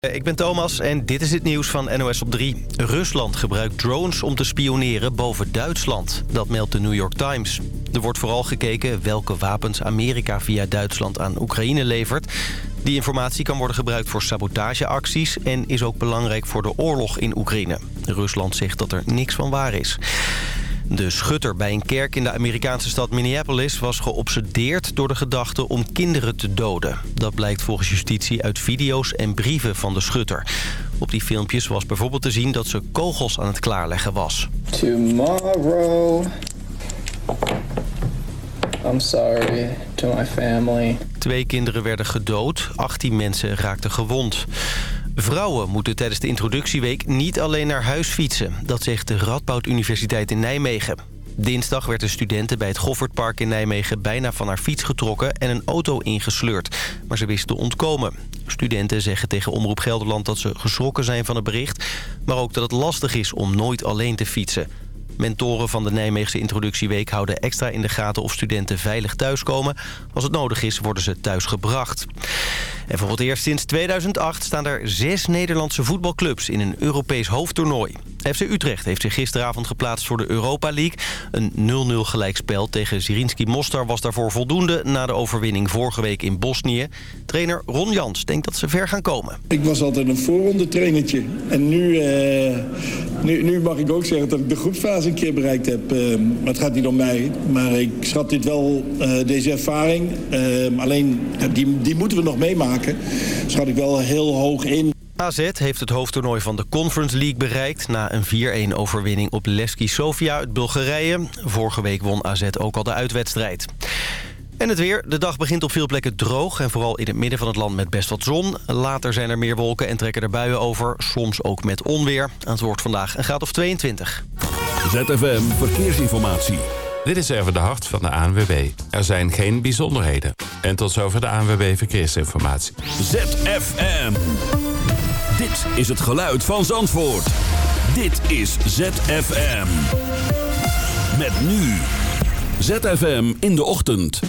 Eh, ik ben Thomas en dit is het nieuws van NOS op 3. Rusland gebruikt drones om te spioneren boven Duitsland. Dat meldt de New York Times. Er wordt vooral gekeken welke wapens Amerika via Duitsland aan Oekraïne levert. Die informatie kan worden gebruikt voor sabotageacties... en is ook belangrijk voor de oorlog in Oekraïne. Rusland zegt dat er niks van waar is. De schutter bij een kerk in de Amerikaanse stad Minneapolis... was geobsedeerd door de gedachte om kinderen te doden. Dat blijkt volgens justitie uit video's en brieven van de schutter. Op die filmpjes was bijvoorbeeld te zien dat ze kogels aan het klaarleggen was. Tomorrow... I'm sorry to my family. Twee kinderen werden gedood, 18 mensen raakten gewond. Vrouwen moeten tijdens de introductieweek niet alleen naar huis fietsen. Dat zegt de Radboud Universiteit in Nijmegen. Dinsdag werd de studenten bij het Goffertpark in Nijmegen bijna van haar fiets getrokken en een auto ingesleurd. Maar ze wisten te ontkomen. Studenten zeggen tegen Omroep Gelderland dat ze geschrokken zijn van het bericht, maar ook dat het lastig is om nooit alleen te fietsen. Mentoren van de Nijmeegse introductieweek houden extra in de gaten of studenten veilig thuiskomen. Als het nodig is, worden ze thuis gebracht. En voor het eerst sinds 2008 staan er zes Nederlandse voetbalclubs in een Europees hoofdtoernooi. FC Utrecht heeft zich gisteravond geplaatst voor de Europa League. Een 0-0 gelijkspel tegen Zirinski Mostar was daarvoor voldoende... na de overwinning vorige week in Bosnië. Trainer Ron Jans denkt dat ze ver gaan komen. Ik was altijd een voorronde trainertje. En nu, uh, nu, nu, mag ik ook zeggen dat ik de groepsfase een keer bereikt heb. Uh, maar het gaat niet om mij. Maar ik schat dit wel, uh, deze ervaring. alleen, die, die moeten we nog meemaken. Schat ik wel heel hoog in. AZ heeft het hoofdtoernooi van de Conference League bereikt... na een 4-1 overwinning op Levski Sofia uit Bulgarije. Vorige week won AZ ook al de uitwedstrijd. En het weer. De dag begint op veel plekken droog... en vooral in het midden van het land met best wat zon. Later zijn er meer wolken en trekken er buien over. Soms ook met onweer. Het wordt vandaag een graad of 22. ZFM Verkeersinformatie. Dit is even de hart van de ANWB. Er zijn geen bijzonderheden. En tot zover de ANWB Verkeersinformatie. ZFM. Dit is het geluid van Zandvoort. Dit is ZFM. Met nu. ZFM in de ochtend.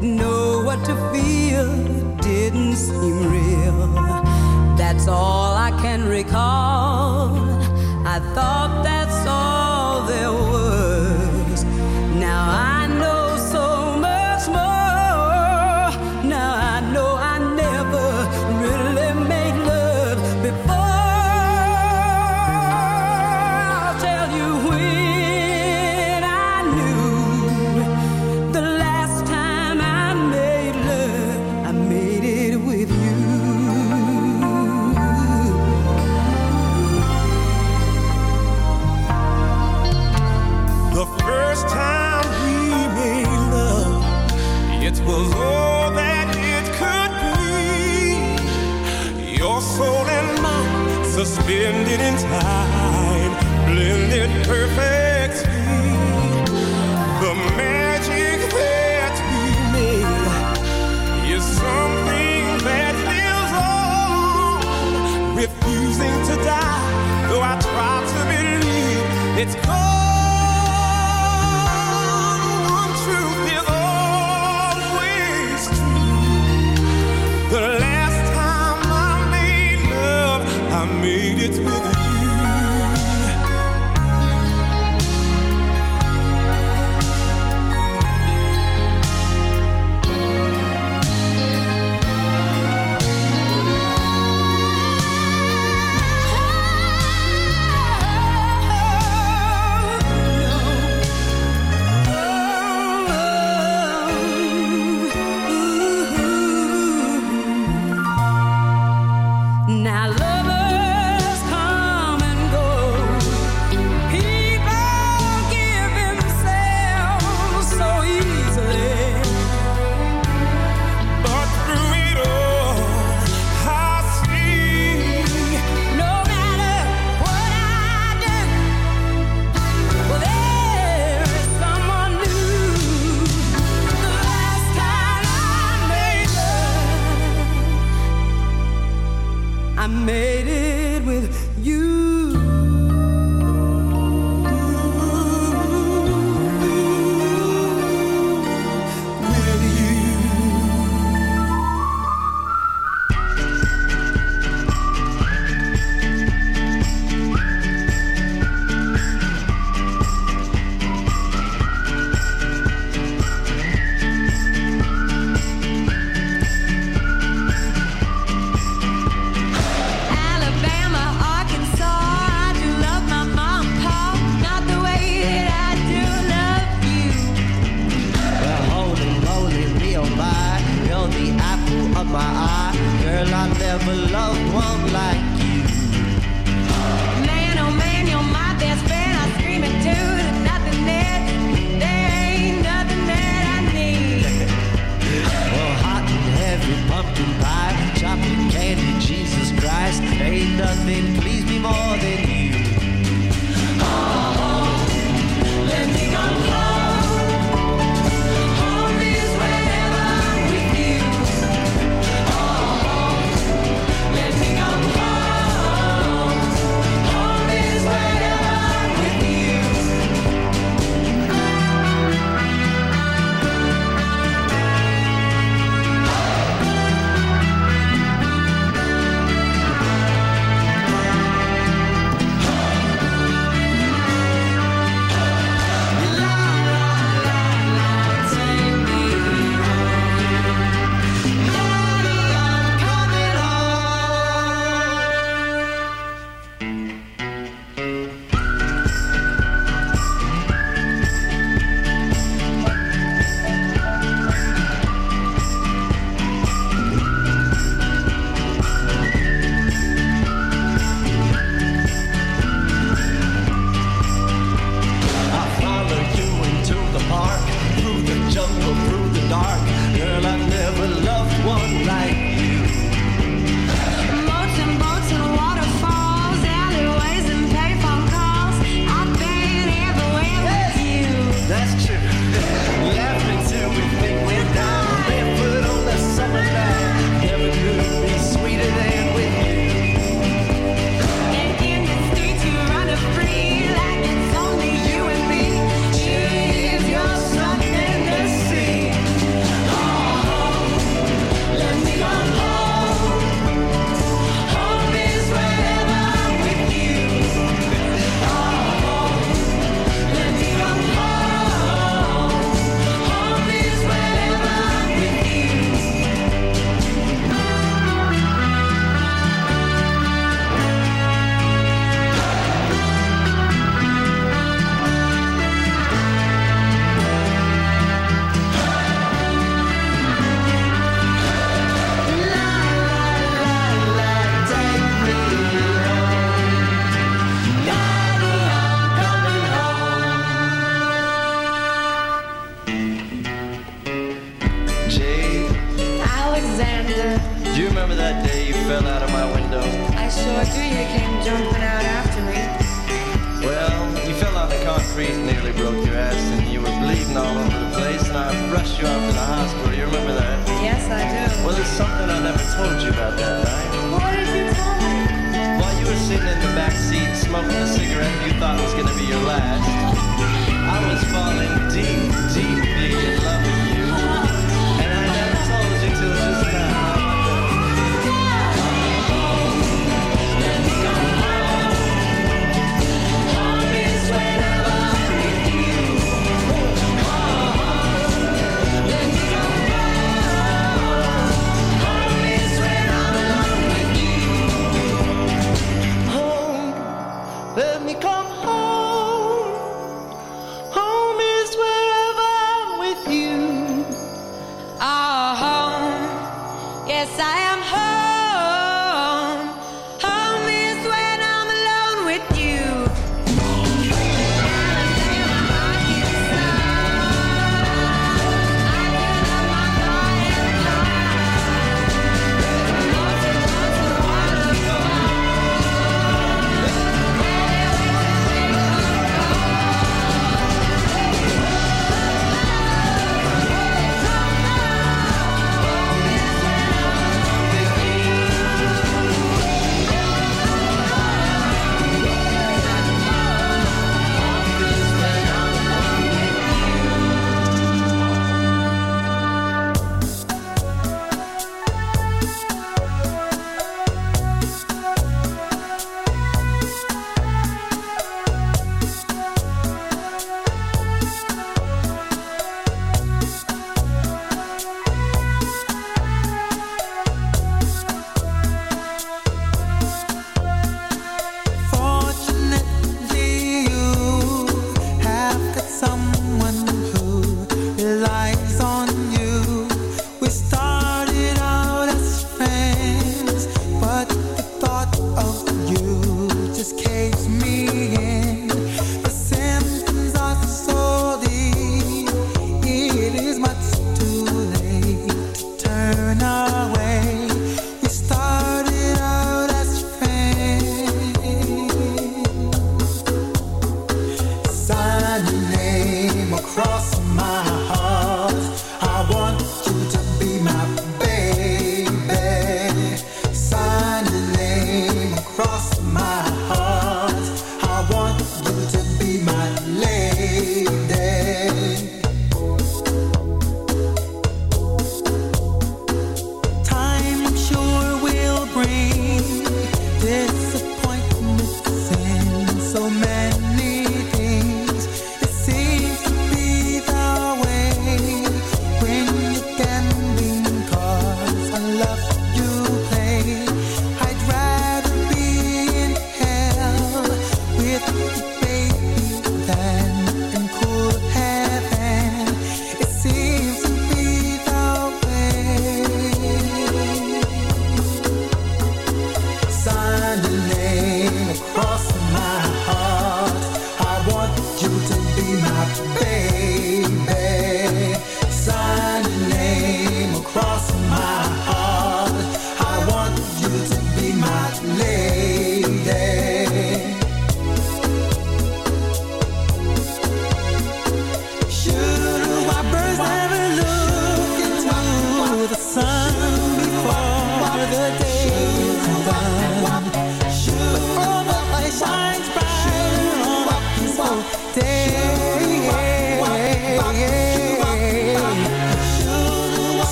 didn't know what to feel, it didn't seem real. That's all I can recall. I thought that. rushed you to the hospital. You remember that? Yes, I do. Well, there's something I never told you about that night. What did you tell me? While you were sitting in the back seat smoking a cigarette you thought was going to be your last, I was falling deep, deeply in love with you.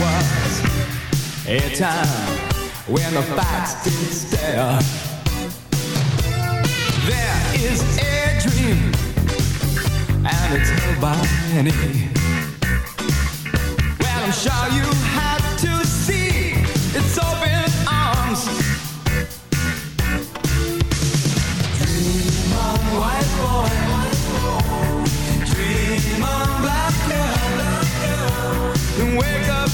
was a time when the facts didn't stare. There is a dream, and it's held by many. Well, I'm sure you have to see its open arms. Dream on, white boy. Dream on, black girl. Wake up.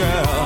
girl.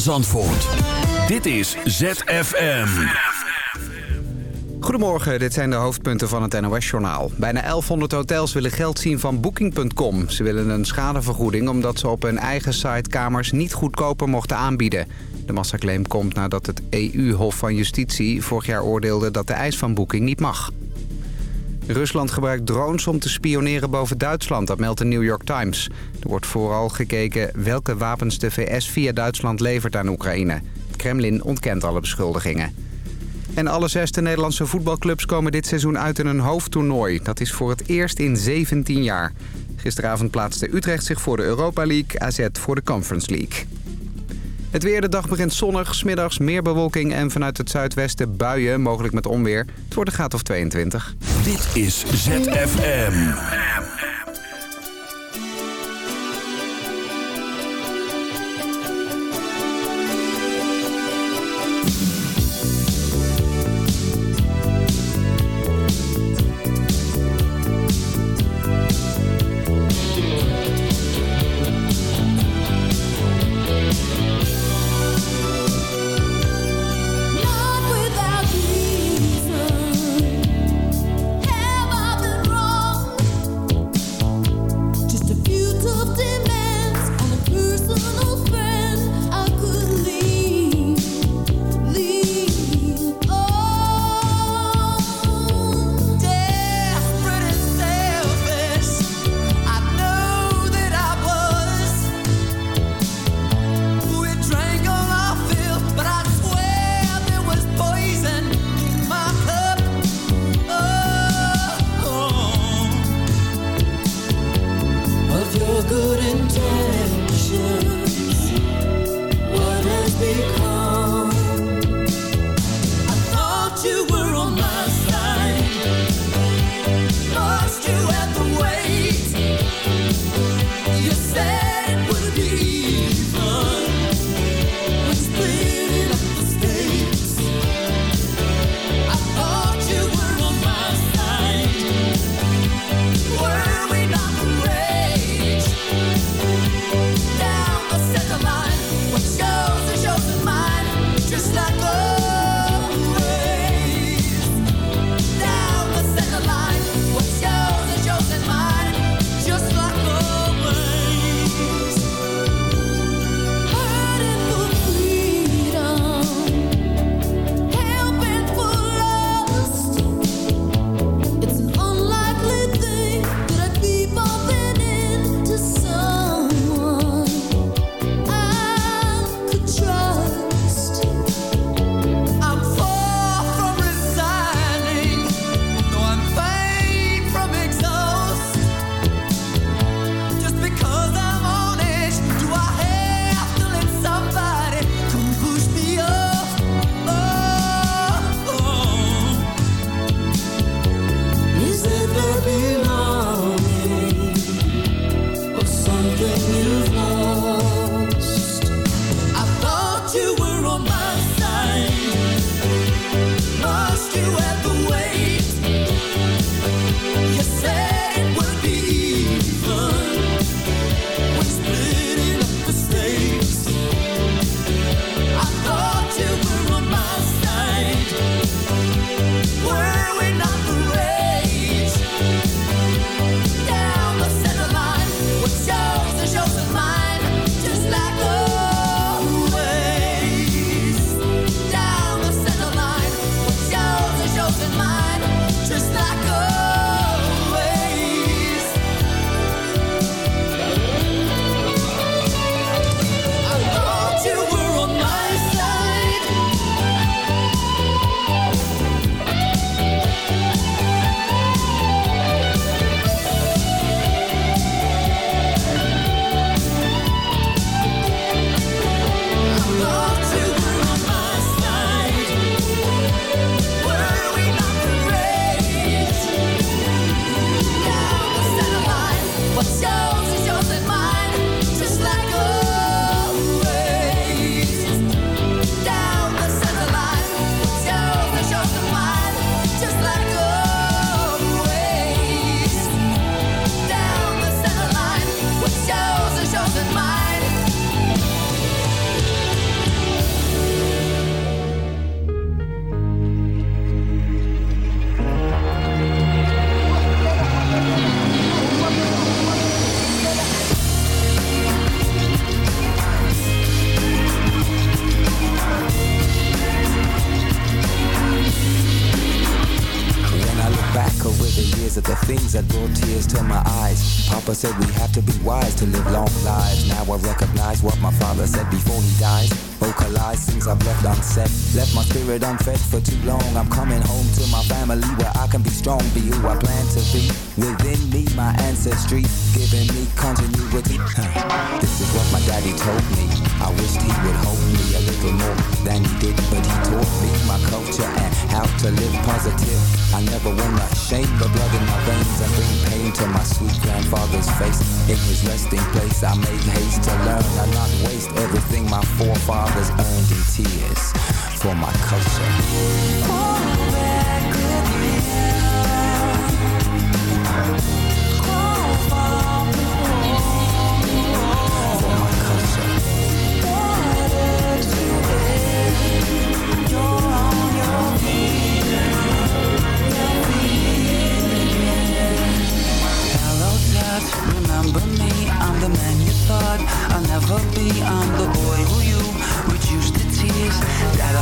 Zandvoort. Dit is ZFM. Goedemorgen, dit zijn de hoofdpunten van het NOS-journaal. Bijna 1100 hotels willen geld zien van Booking.com. Ze willen een schadevergoeding omdat ze op hun eigen site kamers niet goedkoper mochten aanbieden. De massaclaim komt nadat het EU-Hof van Justitie vorig jaar oordeelde dat de eis van Booking niet mag. Rusland gebruikt drones om te spioneren boven Duitsland, dat meldt de New York Times. Er wordt vooral gekeken welke wapens de VS via Duitsland levert aan Oekraïne. Kremlin ontkent alle beschuldigingen. En alle zesde Nederlandse voetbalclubs komen dit seizoen uit in een hoofdtoernooi. Dat is voor het eerst in 17 jaar. Gisteravond plaatste Utrecht zich voor de Europa League, AZ voor de Conference League. Het weer, de dag begint zonnig, smiddags meer bewolking en vanuit het zuidwesten buien, mogelijk met onweer. Het wordt een graad of 22. Dit is ZFM.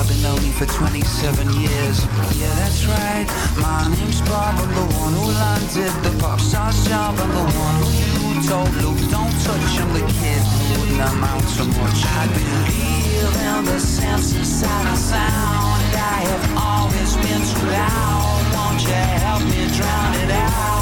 I've been lonely for 27 years. Yeah, that's right. My name's Bob. I'm the one who landed the pop star's job. I'm the one who told Luke, don't touch him. The kid wouldn't amount to much. I believe in the sense inside of sound. I have always been too loud. Won't you help me drown it out?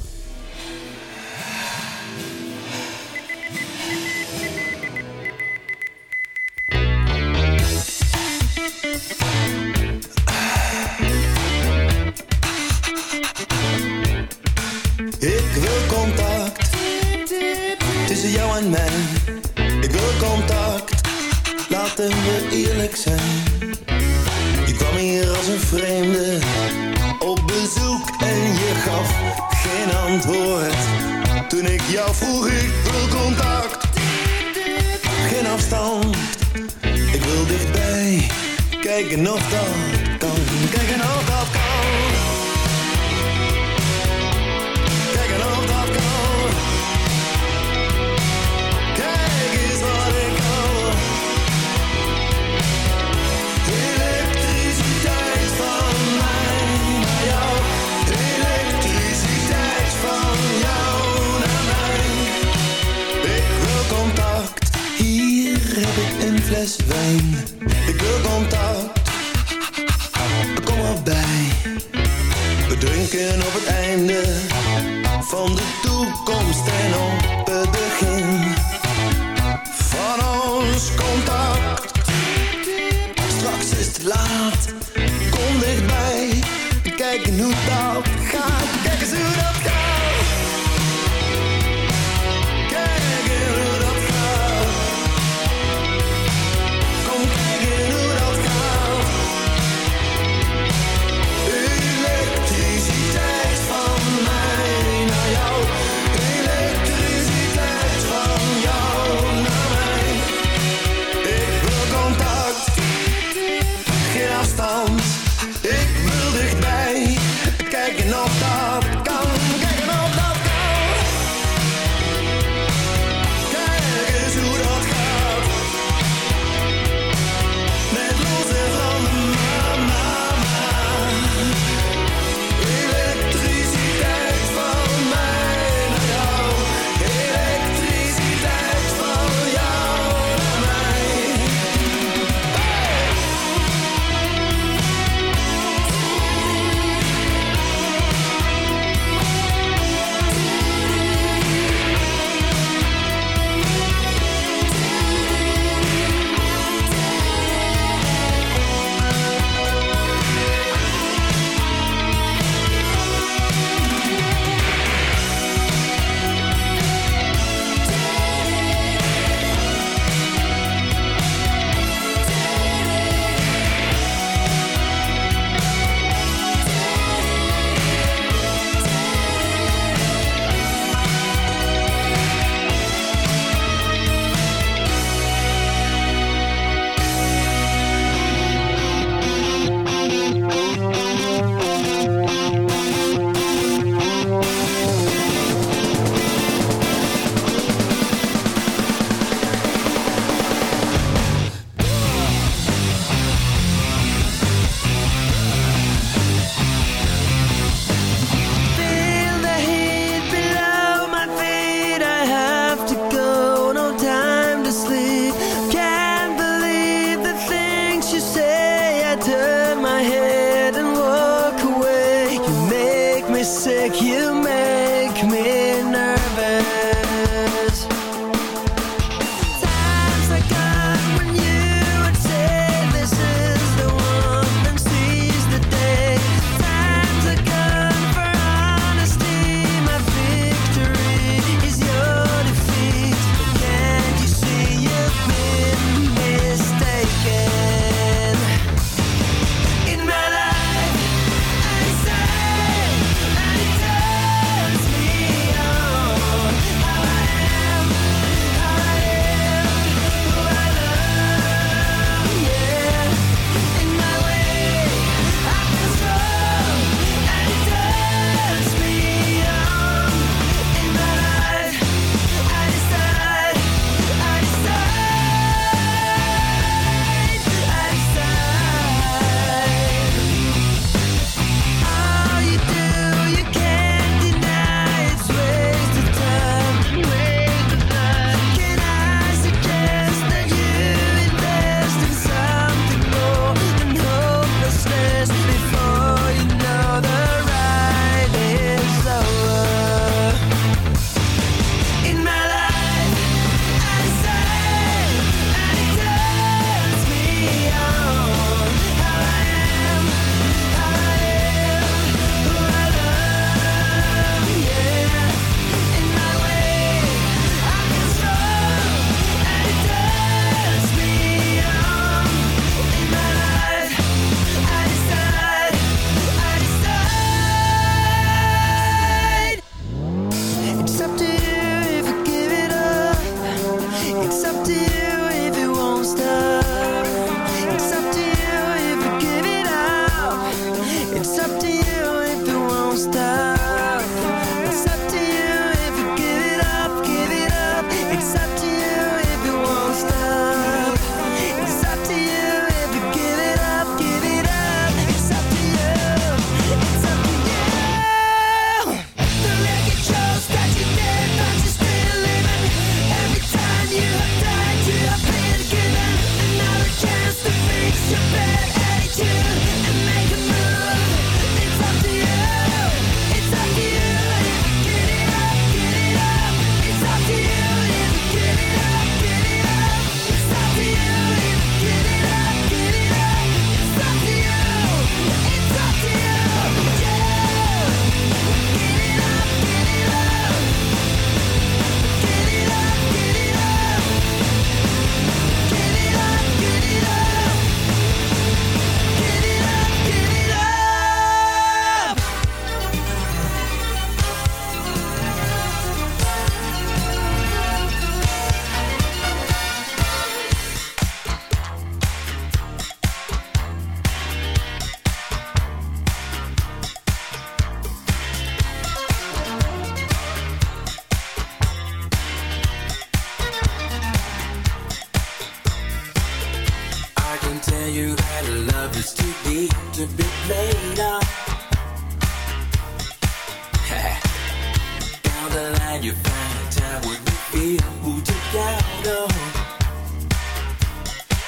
And you find time with me, be who took out no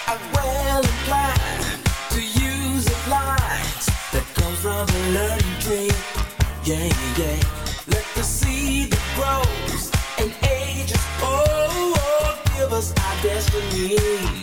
I'm well inclined to use the light that comes from a learning tree. Yeah yeah. Let the seed that grows and ages oh, oh give us our destiny.